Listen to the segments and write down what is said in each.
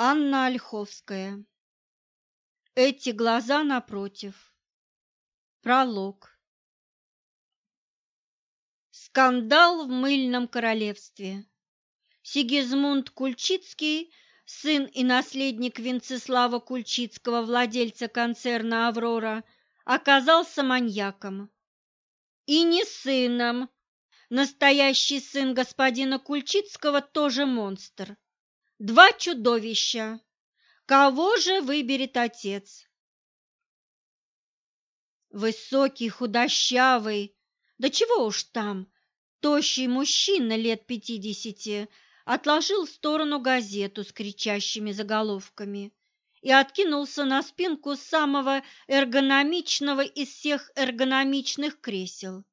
Анна Ольховская. Эти глаза напротив. Пролог. Скандал в мыльном королевстве. Сигизмунд Кульчицкий, сын и наследник Венцеслава Кульчицкого, владельца концерна «Аврора», оказался маньяком. И не сыном. Настоящий сын господина Кульчицкого тоже монстр. Два чудовища. Кого же выберет отец? Высокий, худощавый, да чего уж там, тощий мужчина лет пятидесяти отложил в сторону газету с кричащими заголовками и откинулся на спинку самого эргономичного из всех эргономичных кресел.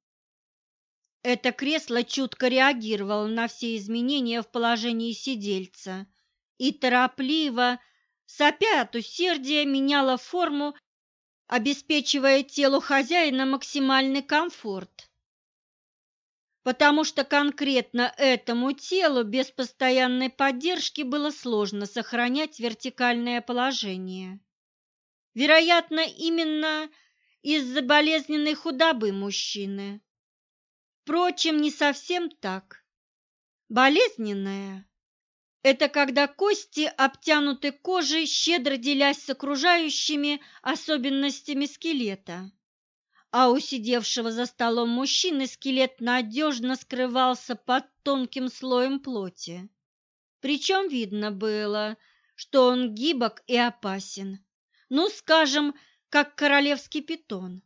Это кресло чутко реагировало на все изменения в положении сидельца и торопливо, сопя от усердия, меняла форму, обеспечивая телу хозяина максимальный комфорт. Потому что конкретно этому телу без постоянной поддержки было сложно сохранять вертикальное положение. Вероятно, именно из-за болезненной худобы мужчины. Впрочем, не совсем так. Болезненная это когда кости обтянуты кожей, щедро делясь с окружающими особенностями скелета. А у сидевшего за столом мужчины скелет надежно скрывался под тонким слоем плоти. Причем видно было, что он гибок и опасен. Ну, скажем, как королевский питон.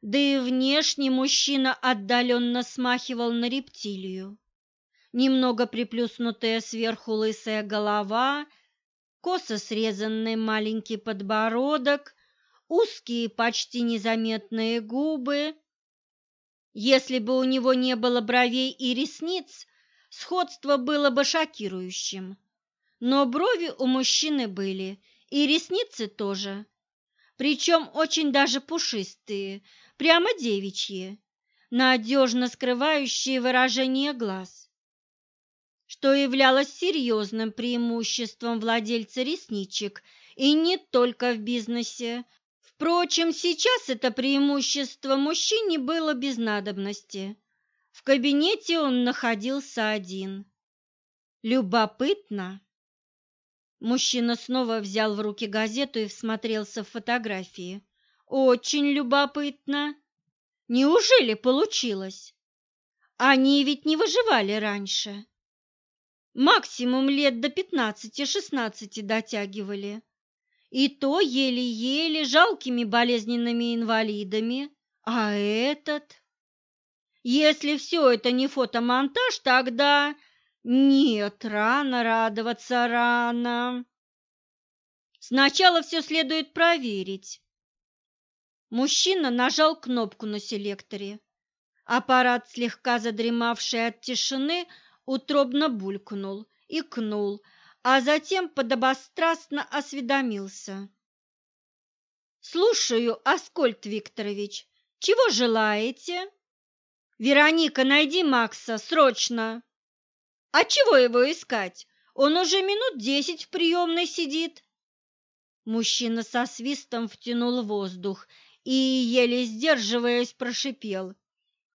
Да и внешне мужчина отдаленно смахивал на рептилию немного приплюснутая сверху лысая голова, косо срезанный маленький подбородок, узкие, почти незаметные губы. Если бы у него не было бровей и ресниц, сходство было бы шокирующим. Но брови у мужчины были, и ресницы тоже, причем очень даже пушистые, прямо девичьи, надежно скрывающие выражение глаз что являлось серьезным преимуществом владельца ресничек, и не только в бизнесе. Впрочем, сейчас это преимущество мужчине было без надобности. В кабинете он находился один. Любопытно. Мужчина снова взял в руки газету и всмотрелся в фотографии. Очень любопытно. Неужели получилось? Они ведь не выживали раньше. Максимум лет до пятнадцати-шестнадцати дотягивали. И то еле-еле, жалкими болезненными инвалидами. А этот? Если все это не фотомонтаж, тогда... Нет, рано радоваться, рано. Сначала все следует проверить. Мужчина нажал кнопку на селекторе. Аппарат, слегка задремавший от тишины, утробно булькнул, икнул, а затем подобострастно осведомился. «Слушаю, Аскольд Викторович, чего желаете?» «Вероника, найди Макса, срочно!» «А чего его искать? Он уже минут десять в приемной сидит!» Мужчина со свистом втянул воздух и, еле сдерживаясь, прошипел.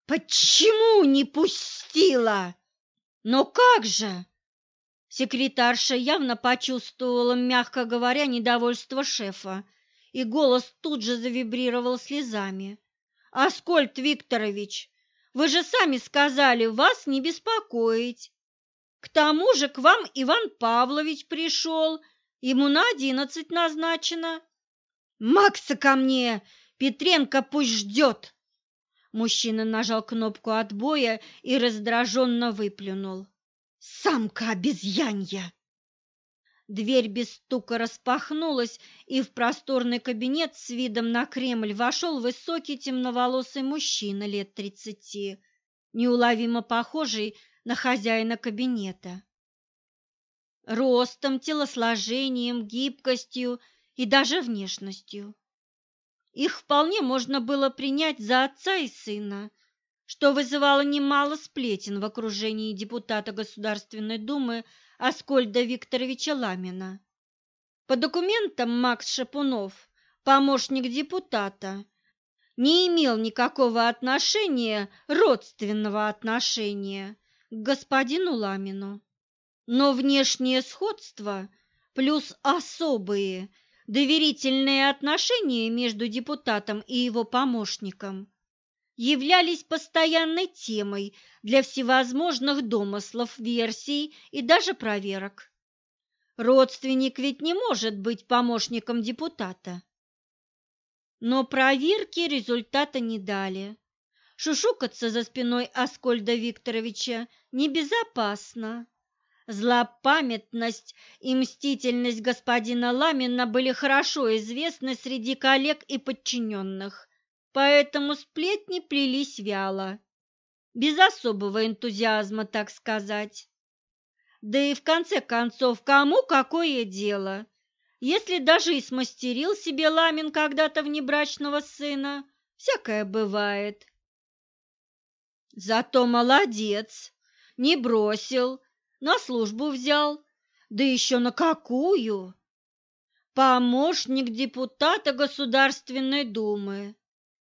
«Почему не пустила?» Но как же? Секретарша явно почувствовала, мягко говоря, недовольство шефа, и голос тут же завибрировал слезами. «Аскольд Викторович, вы же сами сказали вас не беспокоить. К тому же к вам Иван Павлович пришел, ему на одиннадцать назначено». «Макса ко мне! Петренко пусть ждет!» Мужчина нажал кнопку отбоя и раздраженно выплюнул. «Самка обезьянья!» Дверь без стука распахнулась, и в просторный кабинет с видом на Кремль вошел высокий темноволосый мужчина лет тридцати, неуловимо похожий на хозяина кабинета. Ростом, телосложением, гибкостью и даже внешностью. Их вполне можно было принять за отца и сына, что вызывало немало сплетен в окружении депутата Государственной Думы Аскольда Викторовича Ламина. По документам Макс Шапунов, помощник депутата, не имел никакого отношения, родственного отношения к господину Ламину. Но внешнее сходство плюс особые доверительные отношения между депутатом и его помощником являлись постоянной темой для всевозможных домыслов, версий и даже проверок. Родственник ведь не может быть помощником депутата. Но проверки результата не дали. Шушукаться за спиной Аскольда Викторовича небезопасно. Злопамятность и мстительность господина Ламина были хорошо известны среди коллег и подчиненных, поэтому сплетни плелись вяло, без особого энтузиазма, так сказать. Да и в конце концов, кому какое дело? Если даже и смастерил себе Ламин когда-то внебрачного сына, всякое бывает. Зато молодец, не бросил, на службу взял, да еще на какую? Помощник депутата Государственной Думы.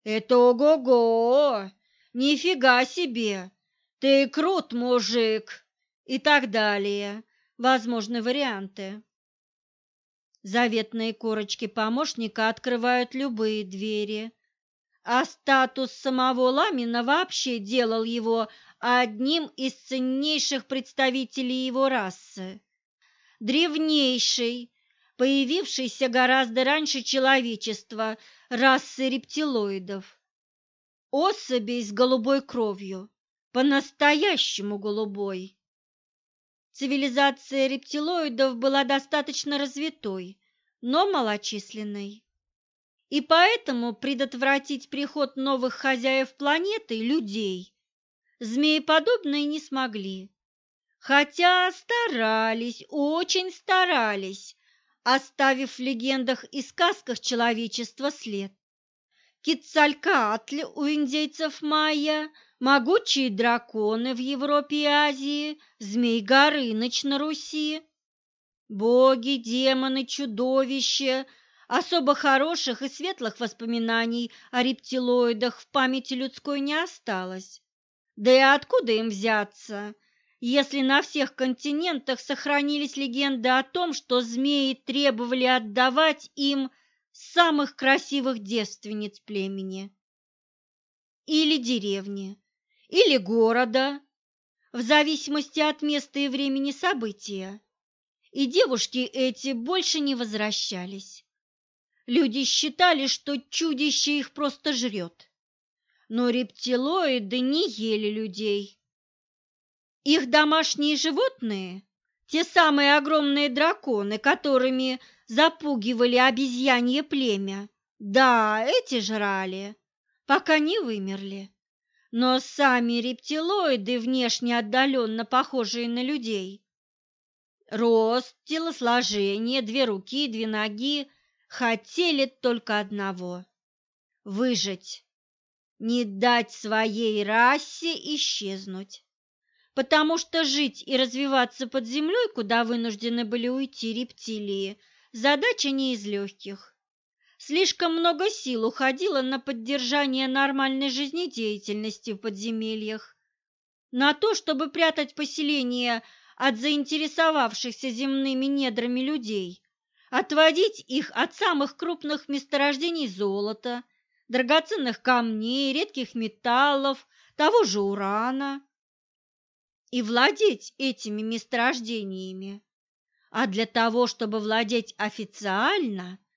Это ого-го! Нифига себе! Ты крут, мужик! И так далее. Возможны варианты. Заветные корочки помощника открывают любые двери, а статус самого Ламина вообще делал его одним из ценнейших представителей его расы. Древнейшей, появившейся гораздо раньше человечества, расы рептилоидов. Особей с голубой кровью, по-настоящему голубой. Цивилизация рептилоидов была достаточно развитой, но малочисленной. И поэтому предотвратить приход новых хозяев планеты, людей, змееподобные не смогли. Хотя старались, очень старались, оставив в легендах и сказках человечества след. Кицалькаатли у индейцев майя – могучие драконы в Европе и Азии, змей Горыныч на Руси, боги, демоны, чудовища, особо хороших и светлых воспоминаний о рептилоидах в памяти людской не осталось. Да и откуда им взяться, если на всех континентах сохранились легенды о том, что змеи требовали отдавать им самых красивых девственниц племени? Или деревни, или города, в зависимости от места и времени события. И девушки эти больше не возвращались. Люди считали, что чудище их просто жрет. Но рептилоиды не ели людей. Их домашние животные, те самые огромные драконы, которыми запугивали обезьянье племя, да, эти жрали, пока не вымерли. Но сами рептилоиды, внешне отдаленно похожие на людей, рост, телосложение, две руки, две ноги, хотели только одного – выжить, не дать своей расе исчезнуть. Потому что жить и развиваться под землей, куда вынуждены были уйти рептилии, задача не из легких. Слишком много сил уходило на поддержание нормальной жизнедеятельности в подземельях, на то, чтобы прятать поселение от заинтересовавшихся земными недрами людей, отводить их от самых крупных месторождений золота, драгоценных камней, редких металлов, того же урана, и владеть этими месторождениями. А для того, чтобы владеть официально –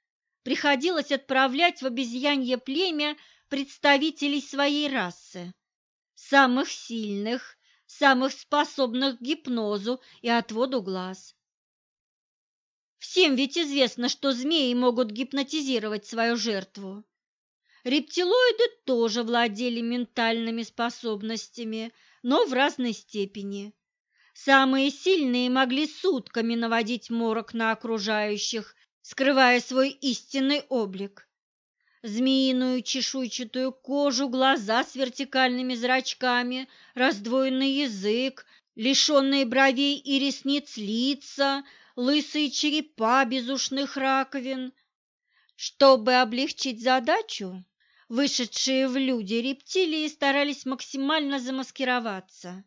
приходилось отправлять в обезьянье племя представителей своей расы, самых сильных, самых способных к гипнозу и отводу глаз. Всем ведь известно, что змеи могут гипнотизировать свою жертву. Рептилоиды тоже владели ментальными способностями, но в разной степени. Самые сильные могли сутками наводить морок на окружающих, скрывая свой истинный облик. Змеиную чешуйчатую кожу, глаза с вертикальными зрачками, раздвоенный язык, лишенные бровей и ресниц лица, лысые черепа без ушных раковин. Чтобы облегчить задачу, вышедшие в люди рептилии старались максимально замаскироваться,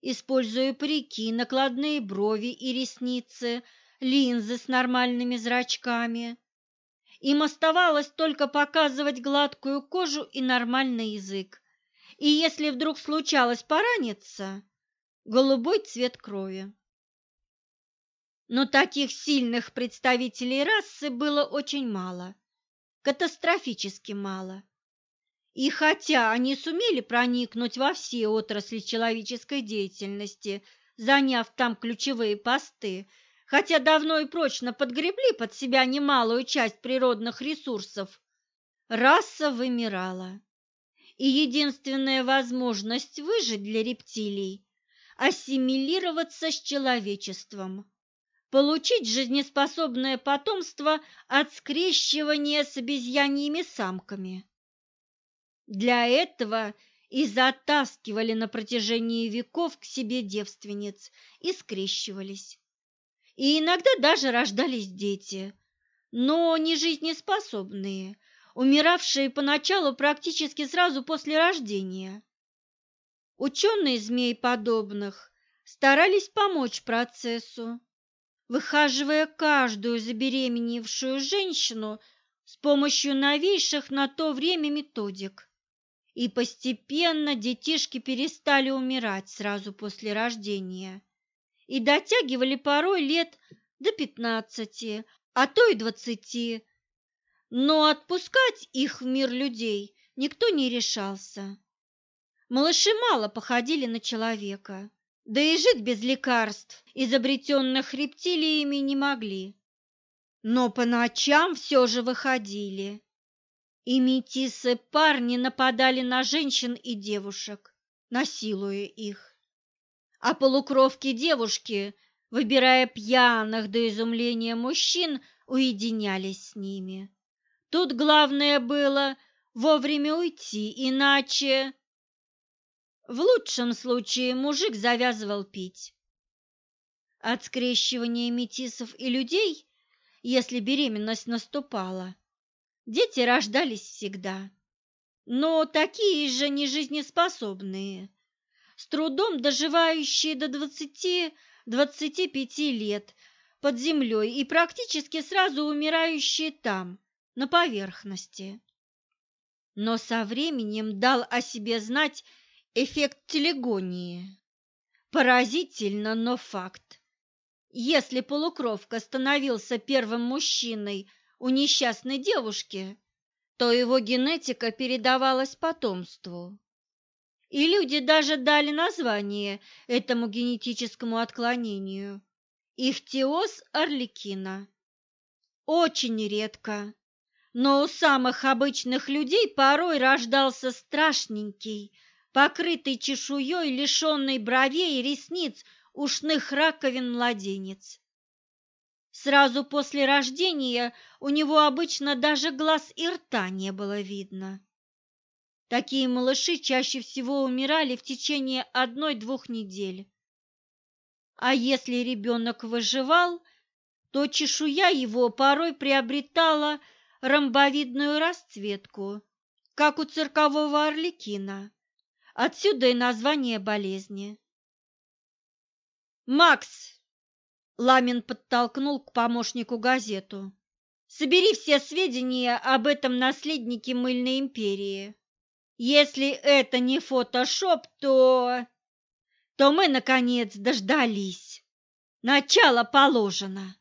используя парики, накладные брови и ресницы, линзы с нормальными зрачками. Им оставалось только показывать гладкую кожу и нормальный язык. И если вдруг случалось пораниться, голубой цвет крови. Но таких сильных представителей расы было очень мало, катастрофически мало. И хотя они сумели проникнуть во все отрасли человеческой деятельности, заняв там ключевые посты, хотя давно и прочно подгребли под себя немалую часть природных ресурсов, раса вымирала. И единственная возможность выжить для рептилий – ассимилироваться с человечеством получить жизнеспособное потомство от скрещивания с обезьяньими самками. Для этого и затаскивали на протяжении веков к себе девственниц и скрещивались. И иногда даже рождались дети, но не жизнеспособные, умиравшие поначалу практически сразу после рождения. Ученые змей подобных старались помочь процессу, выхаживая каждую забеременевшую женщину с помощью новейших на то время методик. И постепенно детишки перестали умирать сразу после рождения и дотягивали порой лет до пятнадцати, а то и двадцати. Но отпускать их в мир людей никто не решался. Малыши мало походили на человека да и жить без лекарств, изобретенных рептилиями, не могли. Но по ночам все же выходили, и метисы-парни нападали на женщин и девушек, насилуя их. А полукровки-девушки, выбирая пьяных до изумления мужчин, уединялись с ними. Тут главное было вовремя уйти, иначе в лучшем случае мужик завязывал пить. От скрещивания метисов и людей, если беременность наступала, дети рождались всегда, но такие же нежизнеспособные, с трудом доживающие до 20-25 лет под землей и практически сразу умирающие там, на поверхности. Но со временем дал о себе знать Эффект телегонии. Поразительно, но факт. Если полукровка становился первым мужчиной у несчастной девушки, то его генетика передавалась потомству. И люди даже дали название этому генетическому отклонению – ихтиоз орликина. Очень редко, но у самых обычных людей порой рождался страшненький – покрытый чешуей, лишенный бровей, ресниц, ушных раковин младенец. Сразу после рождения у него обычно даже глаз и рта не было видно. Такие малыши чаще всего умирали в течение одной-двух недель. А если ребенок выживал, то чешуя его порой приобретала ромбовидную расцветку, как у циркового орликина. Отсюда и название болезни. «Макс!» – Ламин подтолкнул к помощнику газету. «Собери все сведения об этом наследнике мыльной империи. Если это не фотошоп, то... то мы, наконец, дождались. Начало положено».